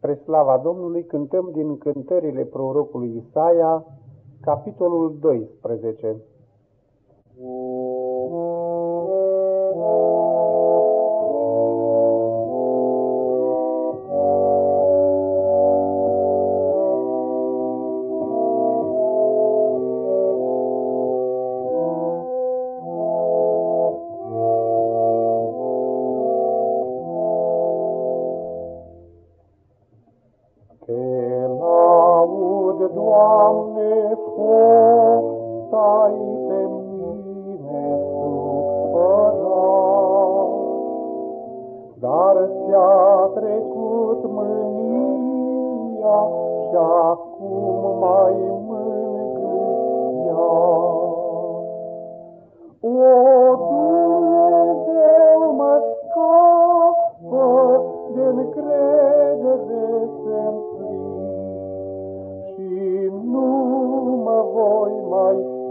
Spre slava Domnului cântăm din cântările prorocului Isaia, capitolul 12. Doamne, foc, stai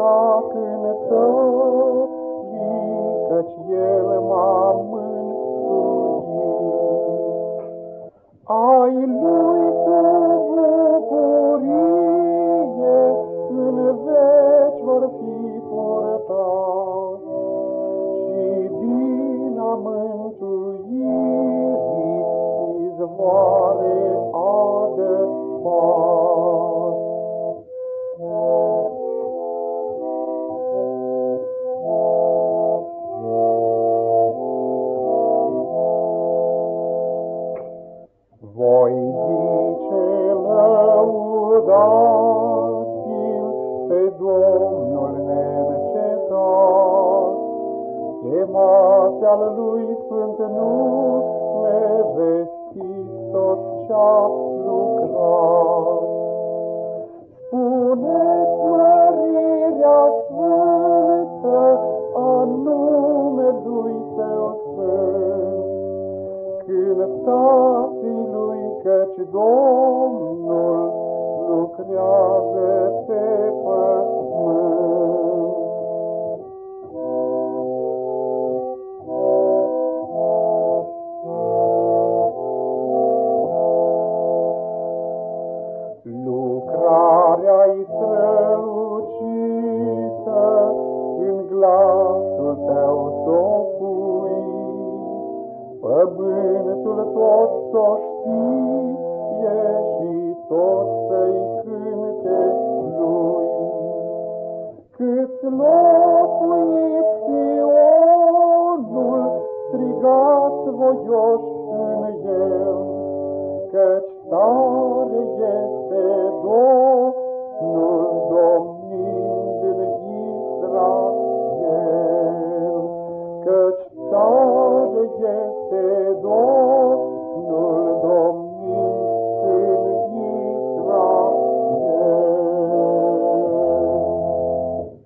pricina cântării, căci El m-a mântuit. Ai Lui cu bucurie, în veci vor fi purtat, și din a mântuirii izvoare lăudați-l pe Domnul neîncetat, chemați al lui Sfânt nu nevestiți tot ce-a lucrat. Spuneți mărirea sfântă a numelui Tău sfânt, cântați căci Domnul brațul tău s-o pui, Pământul tot s-o știe și tot să-i cânte lui. Cât locuit Sionul, strigați voioși în el, Căci tare este